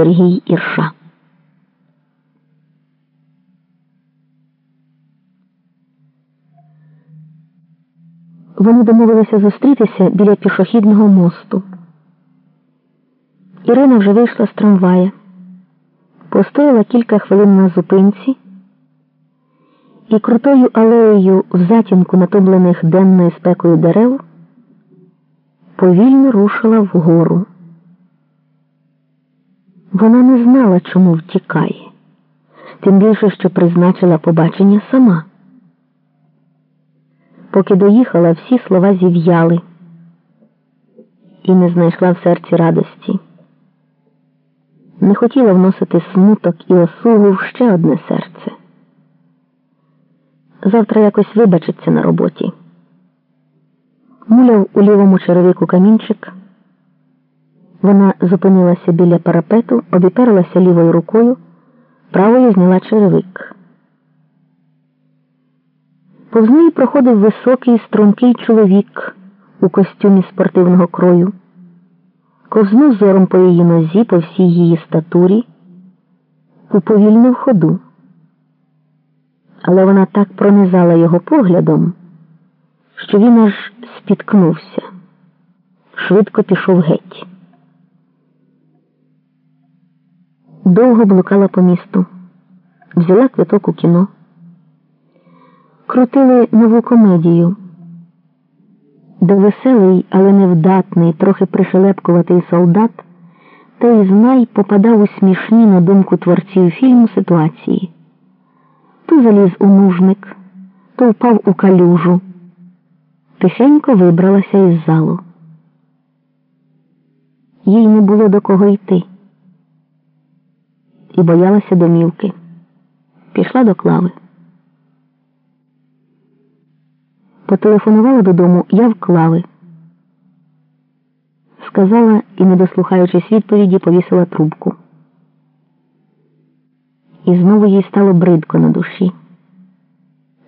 Сергій Ірша. Вони домовилися зустрітися біля пішохідного мосту. Ірина вже вийшла з трамвая, постояла кілька хвилин на зупинці і крутою алеєю в затінку натомлених денною спекою дерев повільно рушила вгору. Вона не знала, чому втікає, тим більше, що призначила побачення сама. Поки доїхала, всі слова зів'яли і не знайшла в серці радості. Не хотіла вносити смуток і осугу в ще одне серце. Завтра якось вибачиться на роботі. Муляв у лівому черевику камінчик. Вона зупинилася біля парапету, обіперлася лівою рукою, правою зняла черевик. Повз неї проходив високий стрункий чоловік у костюмі спортивного крою, ковзнув зором по її нозі, по всій її статурі, уповільнив ходу. Але вона так пронизала його поглядом, що він аж спіткнувся, швидко пішов геть. Довго блукала по місту, взяла квиток у кіно. Крутили нову комедію, де веселий, але невдатний, трохи пришелепкуватий солдат, той знай попадав у смішні на думку творців фільму ситуації. То заліз у нужник, то впав у калюжу, тихенько вибралася із залу. Їй не було до кого йти і боялася домівки. Пішла до клави. Потелефонувала додому я в клави. Сказала і, не дослухаючись відповіді, повісила трубку. І знову їй стало бридко на душі.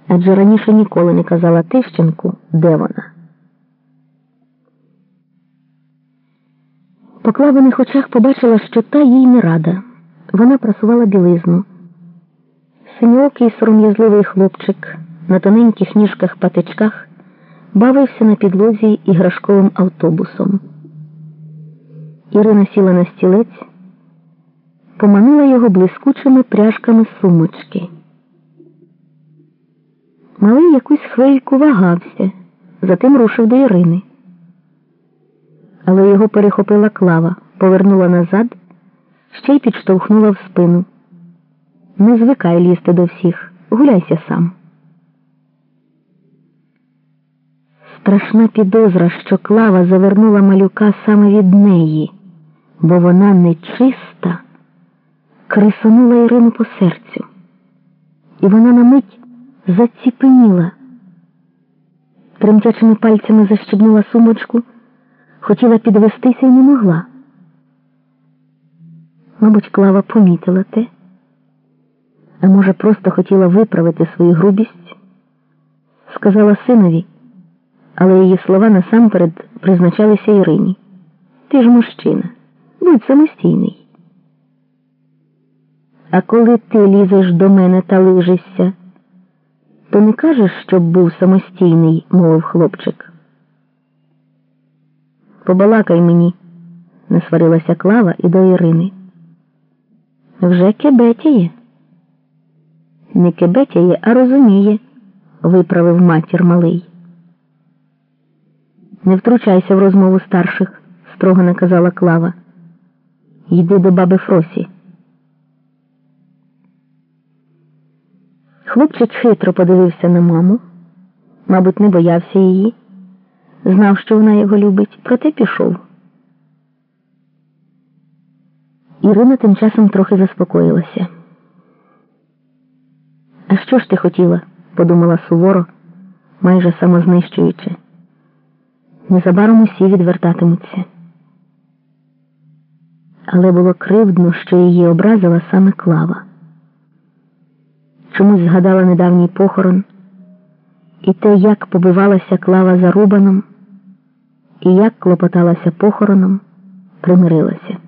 Адже раніше ніколи не казала Тищенку, де вона. По клавиних очах побачила, що та їй не рада. Вона прасувала білизну. Синьокий сором'язливий хлопчик на тоненьких ніжках патичках бавився на підлозі іграшковим автобусом. Ірина сіла на стілець, поманила його блискучими пряжками сумочки. Малий якусь хвильку вагався, затим рушив до Ірини. Але його перехопила клава, повернула назад, ще й підштовхнула в спину. Не звикай лізти до всіх, гуляйся сам. Страшна підозра, що клава завернула малюка саме від неї, бо вона нечиста, крисонула Ірину по серцю, і вона на мить заціпеніла. Тремтячими пальцями защебнула сумочку, хотіла підвестися і не могла. Мабуть, клава помітила те, а може, просто хотіла виправити свою грубість, сказала синові але її слова насамперед призначалися Ірині. Ти ж мужчина, будь самостійний. А коли ти лізеш до мене та лижишся, то не кажеш, щоб був самостійний, мовив хлопчик. Побалакай мені, не сварилася Клава і до Ірини. Вже кебетяє. Не кебетяє, а розуміє, виправив матір малий. Не втручайся в розмову старших, строго наказала Клава. Йди до баби Фросі. Хлопчик хитро подивився на маму, мабуть, не боявся її, знав, що вона його любить, проте пішов. Ірина тим часом трохи заспокоїлася. А що ж ти хотіла? подумала суворо, майже самознищуючи незабаром усі відвертатимуться. Але було кривдно, що її образила саме клава. Чомусь згадала недавній похорон і те, як побивалася клава за рубаном, і як клопоталася похороном, примирилася.